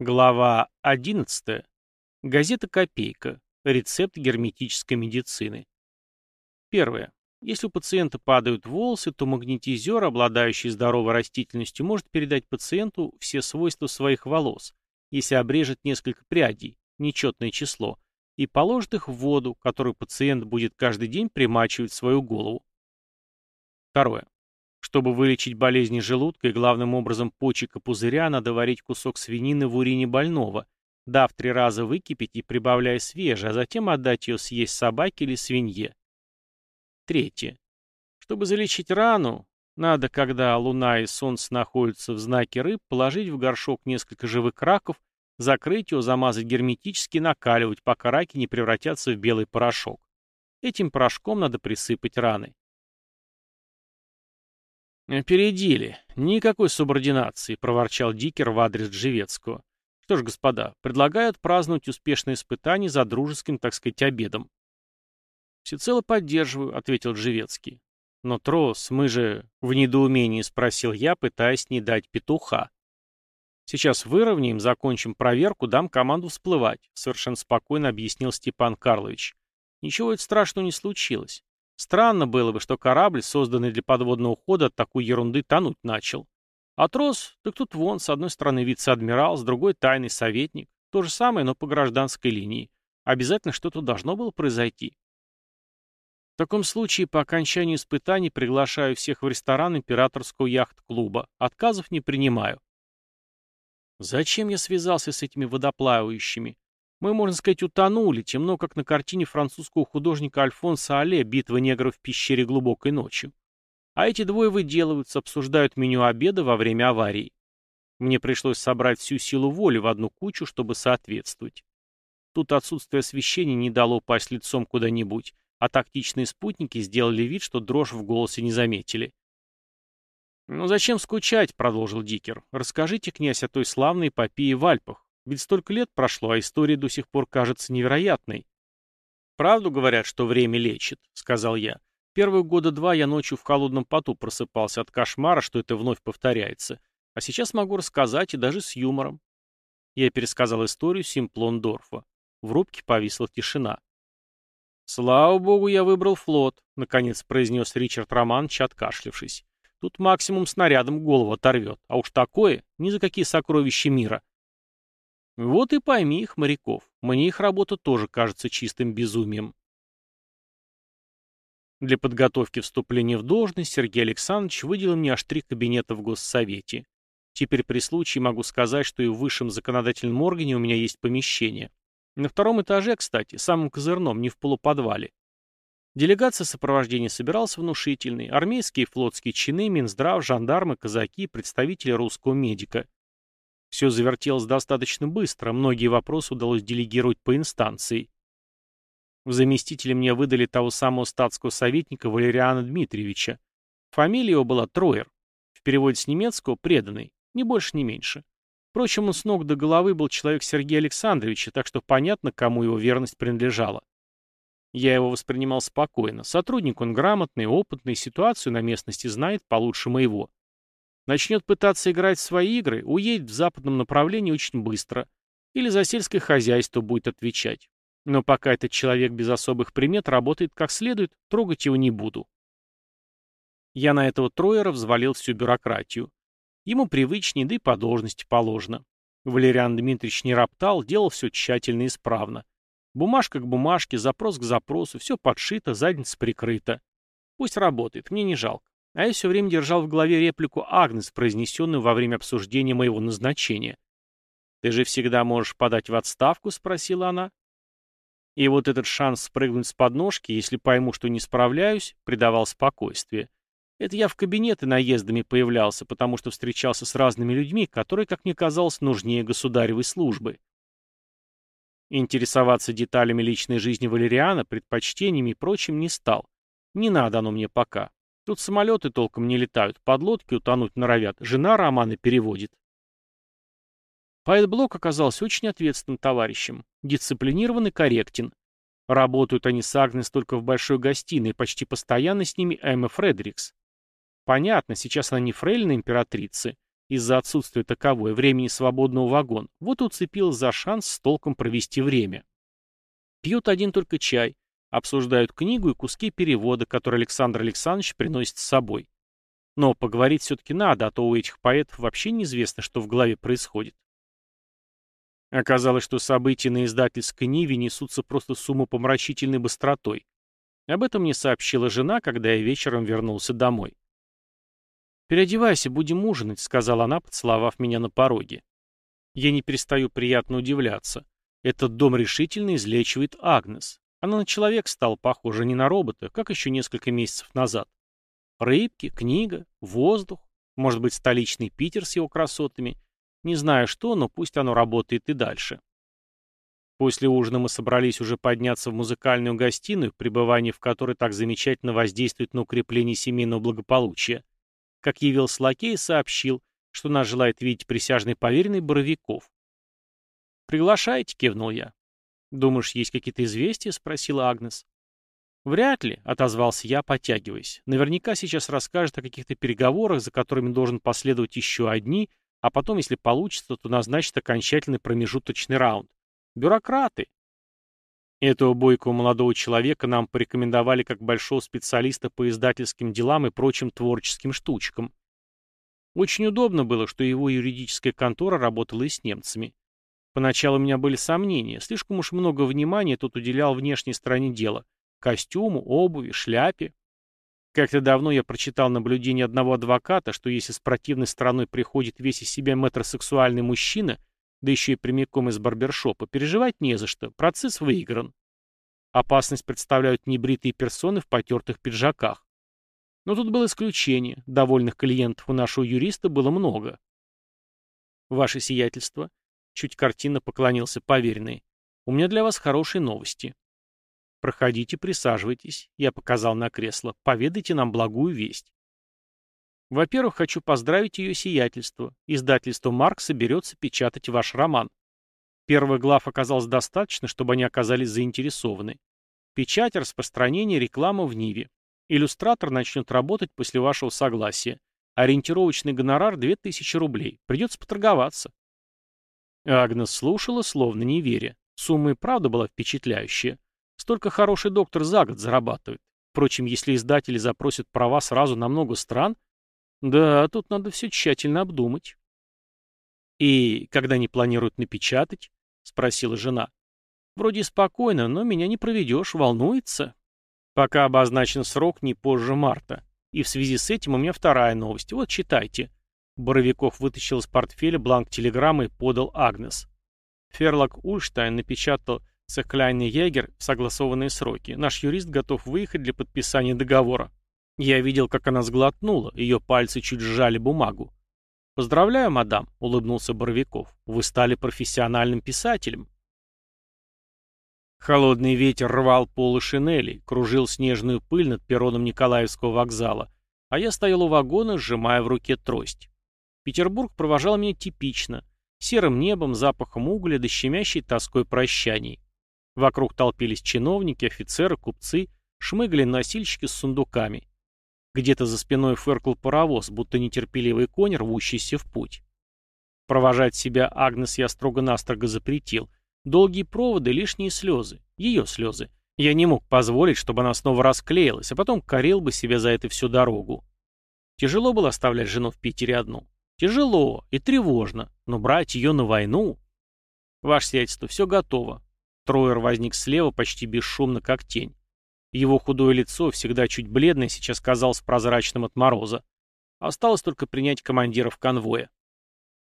Глава 11. Газета «Копейка». Рецепт герметической медицины. Первое. Если у пациента падают волосы, то магнетизер, обладающий здоровой растительностью, может передать пациенту все свойства своих волос, если обрежет несколько прядей, нечетное число, и положит их в воду, которую пациент будет каждый день примачивать в свою голову. Второе. Чтобы вылечить болезни желудка и главным образом почек и пузыря, надо варить кусок свинины в урине больного, дав три раза выкипеть и прибавляя свежее, а затем отдать ее съесть собаке или свинье. Третье. Чтобы залечить рану, надо, когда луна и солнце находятся в знаке рыб, положить в горшок несколько живых раков, закрыть его, замазать герметически накаливать, пока раки не превратятся в белый порошок. Этим порошком надо присыпать раны. «Опередили. Никакой субординации», — проворчал Дикер в адрес Джевецкого. «Что ж, господа, предлагают праздновать успешное испытание за дружеским, так сказать, обедом». «Всецело поддерживаю», — ответил Джевецкий. «Но, Трос, мы же...» — в недоумении спросил я, пытаясь не дать петуха. «Сейчас выровняем, закончим проверку, дам команду всплывать», — совершенно спокойно объяснил Степан Карлович. «Ничего страшного не случилось. Странно было бы, что корабль, созданный для подводного хода, от такой ерунды тонуть начал. А трос, так тут вон, с одной стороны вице-адмирал, с другой тайный советник. То же самое, но по гражданской линии. Обязательно что-то должно было произойти. В таком случае, по окончании испытаний приглашаю всех в ресторан императорского яхт-клуба. Отказов не принимаю. Зачем я связался с этими водоплавающими? Мы, можно сказать, утонули, темно, как на картине французского художника Альфонса Але «Битва негров в пещере глубокой ночью». А эти двое выделываются, обсуждают меню обеда во время аварии. Мне пришлось собрать всю силу воли в одну кучу, чтобы соответствовать. Тут отсутствие освещения не дало упасть лицом куда-нибудь, а тактичные спутники сделали вид, что дрожь в голосе не заметили. «Ну зачем скучать?» — продолжил Дикер. «Расскажите, князь, о той славной эпопее в Альпах. Ведь столько лет прошло, а история до сих пор кажется невероятной. «Правду говорят, что время лечит», — сказал я. «Первые года два я ночью в холодном поту просыпался от кошмара, что это вновь повторяется. А сейчас могу рассказать и даже с юмором». Я пересказал историю Симплондорфа. В рубке повисла тишина. «Слава богу, я выбрал флот», — наконец произнес Ричард Романович, откашлившись. «Тут максимум снарядом голову оторвет, а уж такое ни за какие сокровища мира». Вот и пойми их, моряков. Мне их работа тоже кажется чистым безумием. Для подготовки вступления в должность Сергей Александрович выделил мне аж три кабинета в Госсовете. Теперь при случае могу сказать, что и в высшем законодательном органе у меня есть помещение. На втором этаже, кстати, самым козырном, не в полуподвале. Делегация сопровождения собиралась внушительной. Армейские и флотские чины, Минздрав, жандармы, казаки, представители русского медика. Все завертелось достаточно быстро, многие вопросы удалось делегировать по инстанции. В заместителе мне выдали того самого статского советника Валериана Дмитриевича. Фамилия его была Троер. В переводе с немецкого «преданный», ни больше, ни меньше. Впрочем, он с ног до головы был человек Сергея Александровича, так что понятно, кому его верность принадлежала. Я его воспринимал спокойно. Сотрудник он грамотный, опытный, ситуацию на местности знает получше моего. Начнет пытаться играть в свои игры, уедет в западном направлении очень быстро. Или за сельское хозяйство будет отвечать. Но пока этот человек без особых примет работает как следует, трогать его не буду. Я на этого Троера взвалил всю бюрократию. Ему привычнее, да и по должности положено. Валериан Дмитриевич не роптал, делал все тщательно и исправно. Бумажка к бумажке, запрос к запросу, все подшито, задница прикрыта. Пусть работает, мне не жалко. А я все время держал в голове реплику Агнес, произнесенную во время обсуждения моего назначения. «Ты же всегда можешь подать в отставку?» — спросила она. И вот этот шанс спрыгнуть с подножки, если пойму, что не справляюсь, придавал спокойствие. Это я в кабинеты наездами появлялся, потому что встречался с разными людьми, которые, как мне казалось, нужнее государевой службы. Интересоваться деталями личной жизни Валериана, предпочтениями и прочим не стал. Не надо оно мне пока. Тут самолеты толком не летают, подлодки утонуть норовят, жена романы переводит. Поэт-блок оказался очень ответственным товарищем, дисциплинирован и корректен. Работают они с Агнес только в большой гостиной, почти постоянно с ними Эмма Фредерикс. Понятно, сейчас она не фрейлина императрицы, из-за отсутствия таковой времени свободного вагон, вот и уцепилась за шанс с толком провести время. Пьют один только чай, обсуждают книгу и куски перевода, которые Александр Александрович приносит с собой. Но поговорить все-таки надо, а то у этих поэтов вообще неизвестно, что в голове происходит. Оказалось, что события на издательской Ниве несутся просто с умопомрачительной быстротой. Об этом мне сообщила жена, когда я вечером вернулся домой. «Переодевайся, будем ужинать», — сказала она, поцеловав меня на пороге. Я не перестаю приятно удивляться. Этот дом решительно излечивает Агнес. Она на человек стала похожа, не на робота, как еще несколько месяцев назад. Рыбки, книга, воздух, может быть, столичный Питер с его красотами. Не знаю что, но пусть оно работает и дальше. После ужина мы собрались уже подняться в музыкальную гостиную, пребывание в которой так замечательно воздействует на укрепление семейного благополучия. Как явился лакей, сообщил, что нас желает видеть присяжный поверенный Боровиков. «Приглашайте», — кивнул я. «Думаешь, есть какие-то известия?» — спросила Агнес. «Вряд ли», — отозвался я, потягиваясь. «Наверняка сейчас расскажет о каких-то переговорах, за которыми должен последовать еще одни, а потом, если получится, то назначит окончательный промежуточный раунд. Бюрократы!» Этого бойкого молодого человека нам порекомендовали как большого специалиста по издательским делам и прочим творческим штучкам. Очень удобно было, что его юридическая контора работала и с немцами. Поначалу у меня были сомнения, слишком уж много внимания тут уделял внешней стороне дела, Костюму, обуви, шляпе. Как-то давно я прочитал наблюдение одного адвоката, что если с противной стороной приходит весь из себя метросексуальный мужчина, да еще и прямиком из барбершопа, переживать не за что, процесс выигран. Опасность представляют небритые персоны в потертых пиджаках. Но тут было исключение, довольных клиентов у нашего юриста было много. Ваше сиятельство, чуть картинно поклонился поверенный, у меня для вас хорошие новости. «Проходите, присаживайтесь», — я показал на кресло. «Поведайте нам благую весть». Во-первых, хочу поздравить ее сиятельство. Издательство «Марк» соберется печатать ваш роман. Первых глав оказалось достаточно, чтобы они оказались заинтересованы. Печать, распространение, реклама в Ниве. Иллюстратор начнет работать после вашего согласия. Ориентировочный гонорар 2000 рублей. Придется поторговаться. Агнес слушала, словно не веря. Сумма и правда была впечатляющая. Столько хороший доктор за год зарабатывает. Впрочем, если издатели запросят права сразу на много стран, да, тут надо все тщательно обдумать. «И когда не планируют напечатать?» — спросила жена. «Вроде спокойно, но меня не проведешь, волнуется. Пока обозначен срок не позже марта. И в связи с этим у меня вторая новость. Вот читайте». Боровиков вытащил из портфеля бланк телеграммы и подал Агнес. Ферлок Ульштайн напечатал Цехкляйн Егер в согласованные сроки. Наш юрист готов выехать для подписания договора. Я видел, как она сглотнула, ее пальцы чуть сжали бумагу. «Поздравляю, мадам», — улыбнулся Боровиков. «Вы стали профессиональным писателем». Холодный ветер рвал полы шинели, кружил снежную пыль над перроном Николаевского вокзала, а я стоял у вагона, сжимая в руке трость. Петербург провожал меня типично, серым небом, запахом угля да тоской прощаний. Вокруг толпились чиновники, офицеры, купцы, шмыгали носильщики с сундуками. Где-то за спиной фыркал паровоз, будто нетерпеливый конь, рвущийся в путь. Провожать себя Агнес я строго-настрого запретил. Долгие проводы, лишние слезы. Ее слезы. Я не мог позволить, чтобы она снова расклеилась, а потом корил бы себя за это всю дорогу. Тяжело было оставлять жену в Питере одну. Тяжело и тревожно, но брать ее на войну... Ваше сиятельство, все готово. Троер возник слева почти бесшумно, как тень. Его худое лицо, всегда чуть бледное, сейчас казалось прозрачным от мороза. Осталось только принять командиров конвоя.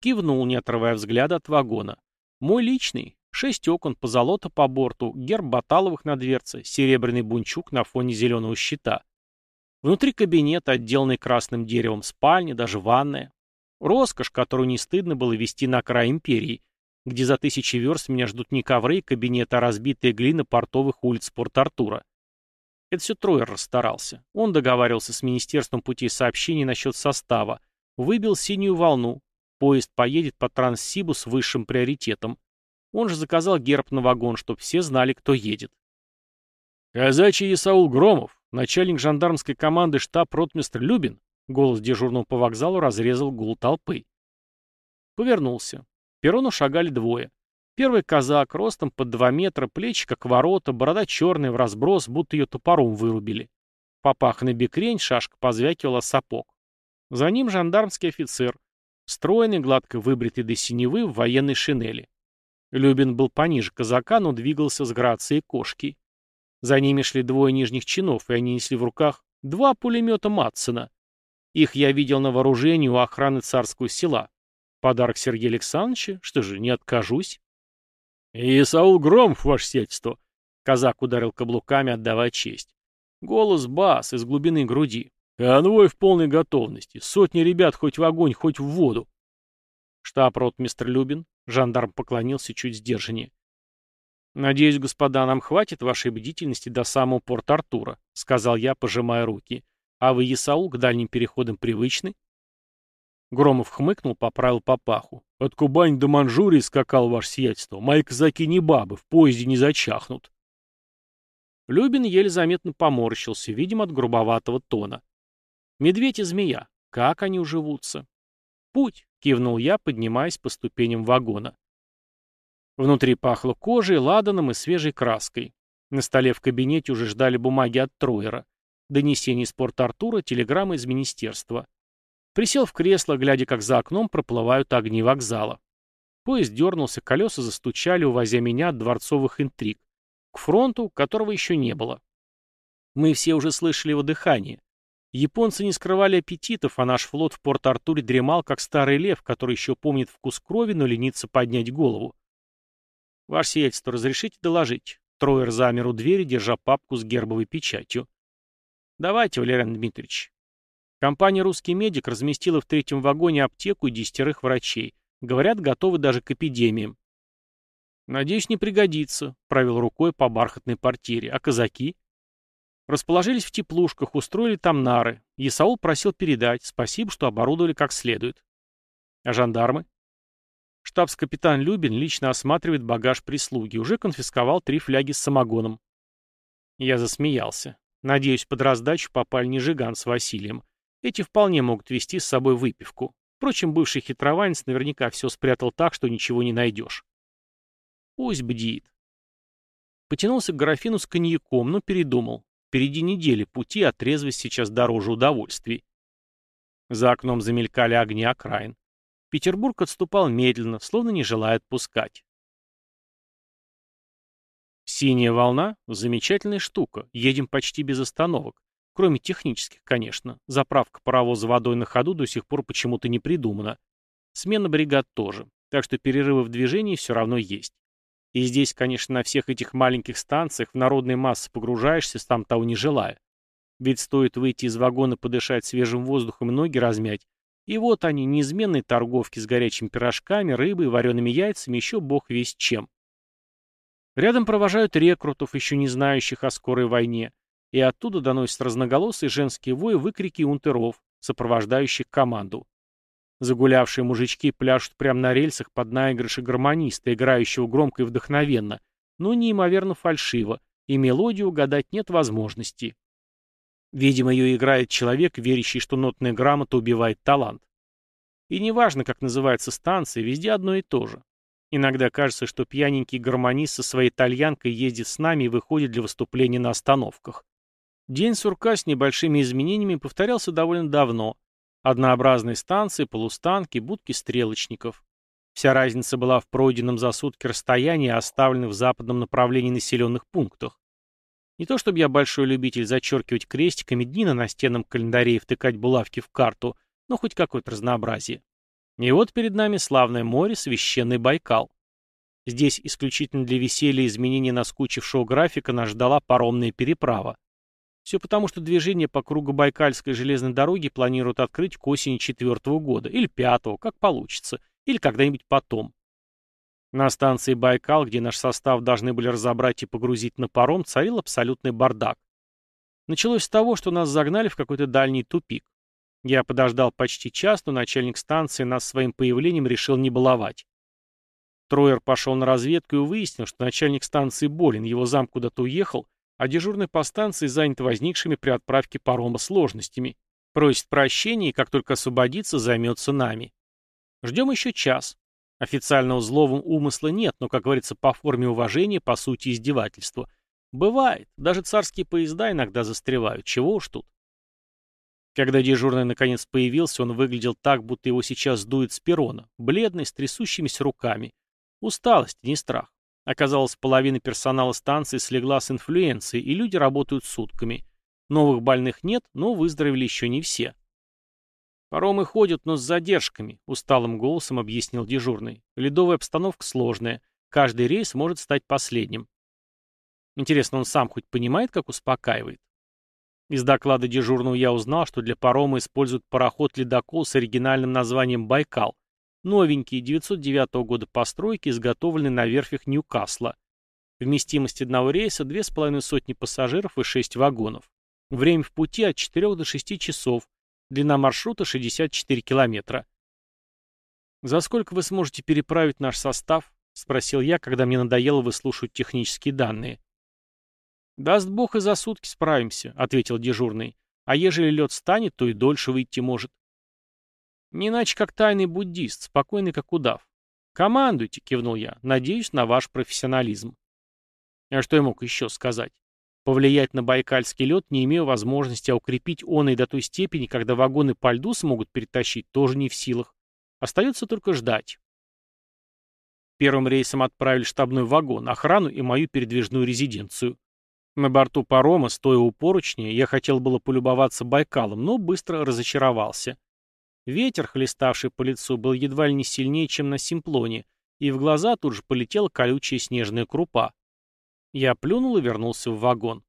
Кивнул, не отрывая взгляда от вагона. Мой личный. Шесть окон, позолота по борту, герб Баталовых на дверце, серебряный бунчук на фоне зеленого щита. Внутри кабинет, отделанный красным деревом, спальня, даже ванная. Роскошь, которую не стыдно было вести на край империи, где за тысячи верст меня ждут не ковры и кабинеты, а разбитая глина портовых улиц Порт-Артура. Это все Троер расстарался. Он договаривался с Министерством путей сообщений насчет состава, выбил синюю волну. Поезд поедет по Транссибу с высшим приоритетом. Он же заказал герб на вагон, чтобы все знали, кто едет. Казачий Исаул Громов, начальник жандармской команды штаб-ротмистр Любин, Голос дежурного по вокзалу разрезал гул толпы. Повернулся. К перрону шагали двое. Первый казак, ростом под два метра, плечи как ворота, борода черная, в разброс, будто ее топором вырубили. Попаханный бекрень, шашка позвякивала сапог. За ним жандармский офицер, стройный, гладко выбритый до синевы в военной шинели. Любин был пониже казака, но двигался с грацией кошки. За ними шли двое нижних чинов, и они несли в руках два пулемета Матсена. Их я видел на вооружении у охраны царского села. Подарок Сергея Александровича? Что же, не откажусь? «И Саул Громов, ваше сельство!» Казак ударил каблуками, отдавая честь. Голос бас из глубины груди. «Конвой в полной готовности. Сотни ребят хоть в огонь, хоть в воду». Штаб-рот мистер Любин. Жандарм поклонился чуть сдержаннее. «Надеюсь, господа, нам хватит вашей бдительности до самого порта Артура», — сказал я, пожимая руки. «А вы, Исаул, к дальним переходам привычны?» Громов хмыкнул, поправил папаху. «От Кубань до Манчжурии скакал ваше сиятельство. Мои казаки не бабы, в поезде не зачахнут». Любин еле заметно поморщился, видимо, от грубоватого тона. «Медведь и змея. Как они уживутся?» «Путь», — кивнул я, поднимаясь по ступеням вагона. Внутри пахло кожей, ладаном и свежей краской. На столе в кабинете уже ждали бумаги от Троера. Донесение из порта Артура, телеграмма из министерства. Присел в кресло, глядя, как за окном проплывают огни вокзала. Поезд дернулся, колеса застучали, увозя меня от дворцовых интриг. К фронту, которого еще не было. Мы все уже слышали его дыхание. Японцы не скрывали аппетитов, а наш флот в Порт-Артуре дремал, как старый лев, который еще помнит вкус крови, но ленится поднять голову. «Ваше сиятельство, разрешите доложить?» Троер замер у двери, держа папку с гербовой печатью. «Давайте, Валерий Дмитриевич». Компания «Русский медик» разместила в третьем вагоне аптеку и десятерых врачей. Говорят, готовы даже к эпидемиям. «Надеюсь, не пригодится», — провел рукой по бархатной портьере. «А казаки?» Расположились в теплушках, устроили там нары. Исаул просил передать. Спасибо, что оборудовали как следует. А жандармы? Штабс-капитан Любин лично осматривает багаж прислуги. Уже конфисковал три фляги с самогоном. Я засмеялся. Надеюсь, под раздачу попали не Жиган с Василием. Эти вполне могут вести с собой выпивку. Впрочем, бывший хитрованец наверняка все спрятал так, что ничего не найдешь. Пусть бдит. Потянулся к графину с коньяком, но передумал. Впереди недели пути, а трезвость сейчас дороже удовольствий. За окном замелькали огни окраин. Петербург отступал медленно, словно не желая отпускать. Синяя волна — замечательная штука. Едем почти без остановок. Кроме технических, конечно. Заправка паровоза водой на ходу до сих пор почему-то не придумана. Смена бригад тоже. Так что перерывы в движении все равно есть. И здесь, конечно, на всех этих маленьких станциях в народной массы погружаешься, там того не желая. Ведь стоит выйти из вагона подышать свежим воздухом и ноги размять, и вот они, неизменные торговки с горячими пирожками, рыбой, вареными яйцами, еще бог весь чем. Рядом провожают рекрутов, еще не знающих о скорой войне, и оттуда доносятся разноголосые женские вои выкрики унтеров, сопровождающих команду. Загулявшие мужички пляшут прямо на рельсах под наигрыши гармониста, играющего громко и вдохновенно, но неимоверно фальшиво, и мелодию угадать нет возможности. Видимо, ее играет человек, верящий, что нотная грамота убивает талант. И неважно, как называется станция, везде одно и то же. Иногда кажется, что пьяненький гармонист со своей итальянкой ездит с нами и выходит для выступления на остановках. День сурка с небольшими изменениями повторялся довольно давно, Однообразные станции, полустанки, будки стрелочников. Вся разница была в пройденном за сутки расстоянии, оставленных в западном направлении населенных пунктах. Не то чтобы я большой любитель зачеркивать крестиками дни на настенном календаре и втыкать булавки в карту, но хоть какое-то разнообразие. И вот перед нами славное море, священный Байкал. Здесь исключительно для веселья и изменения наскучившего графика нас ждала паромная переправа. Все потому, что движение по кругу Байкальской железной дороги планируют открыть к осени четвертого года, или пятого, как получится, или когда-нибудь потом. На станции Байкал, где наш состав должны были разобрать и погрузить на паром, царил абсолютный бардак. Началось с того, что нас загнали в какой-то дальний тупик. Я подождал почти час, но начальник станции нас своим появлением решил не баловать. Троер пошел на разведку и выяснил, что начальник станции болен, его зам куда-то уехал, а дежурный по станции занят возникшими при отправке парома сложностями. Просит прощения и как только освободится, займется нами. Ждем еще час. Официального злого умысла нет, но, как говорится, по форме уважения, по сути издевательства. Бывает, даже царские поезда иногда застревают, чего уж тут. Когда дежурный наконец появился, он выглядел так, будто его сейчас сдует с перрона, бледный, с трясущимися руками. Усталость, не страх. Оказалось, половина персонала станции слегла с инфлюенцией, и люди работают сутками. Новых больных нет, но выздоровели еще не все. «Паромы ходят, но с задержками», — усталым голосом объяснил дежурный. «Ледовая обстановка сложная. Каждый рейс может стать последним». Интересно, он сам хоть понимает, как успокаивает? Из доклада дежурного я узнал, что для парома используют пароход-ледокол с оригинальным названием «Байкал». Новенький, 909 года постройки, изготовленный на верфях Ньюкасла. Вместимость одного рейса – две с половиной сотни пассажиров и шесть вагонов. Время в пути от 4 до 6 часов. Длина маршрута 64 километра. «За сколько вы сможете переправить наш состав?» – спросил я, когда мне надоело выслушивать технические данные. «Даст бог и за сутки справимся», — ответил дежурный. «А ежели лед станет, то и дольше выйти может». «Не иначе, как тайный буддист, спокойный, как удав». «Командуйте», — кивнул я. «Надеюсь на ваш профессионализм». А что я мог еще сказать? Повлиять на байкальский лед не имею возможности, а укрепить он и до той степени, когда вагоны по льду смогут перетащить, тоже не в силах. Остается только ждать. Первым рейсом отправили штабной вагон, охрану и мою передвижную резиденцию. На борту парома, стоя у поручня, я хотел было полюбоваться Байкалом, но быстро разочаровался. Ветер, хлеставший по лицу, был едва ли не сильнее, чем на Симплоне, и в глаза тут же полетела колючая снежная крупа. Я плюнул и вернулся в вагон.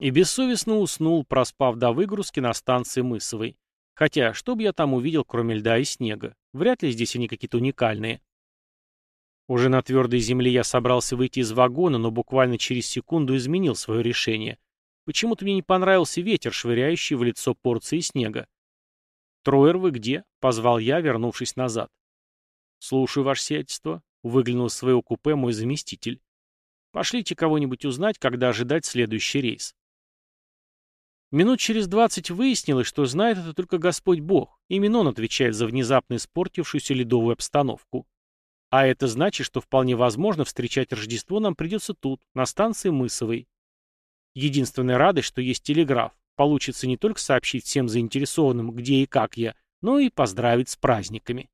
И бессовестно уснул, проспав до выгрузки на станции Мысовой. Хотя, что бы я там увидел, кроме льда и снега? Вряд ли здесь они какие-то уникальные. Уже на твердой земле я собрался выйти из вагона, но буквально через секунду изменил свое решение. Почему-то мне не понравился ветер, швыряющий в лицо порции снега. «Троер, вы где?» — позвал я, вернувшись назад. «Слушаю, ваше сиятельство», — выглянул из своего купе мой заместитель. «Пошлите кого-нибудь узнать, когда ожидать следующий рейс». Минут через двадцать выяснилось, что знает это только Господь Бог. Именно он отвечает за внезапно испортившуюся ледовую обстановку. А это значит, что вполне возможно встречать Рождество нам придется тут, на станции Мысовой. Единственная радость, что есть телеграф. Получится не только сообщить всем заинтересованным, где и как я, но и поздравить с праздниками.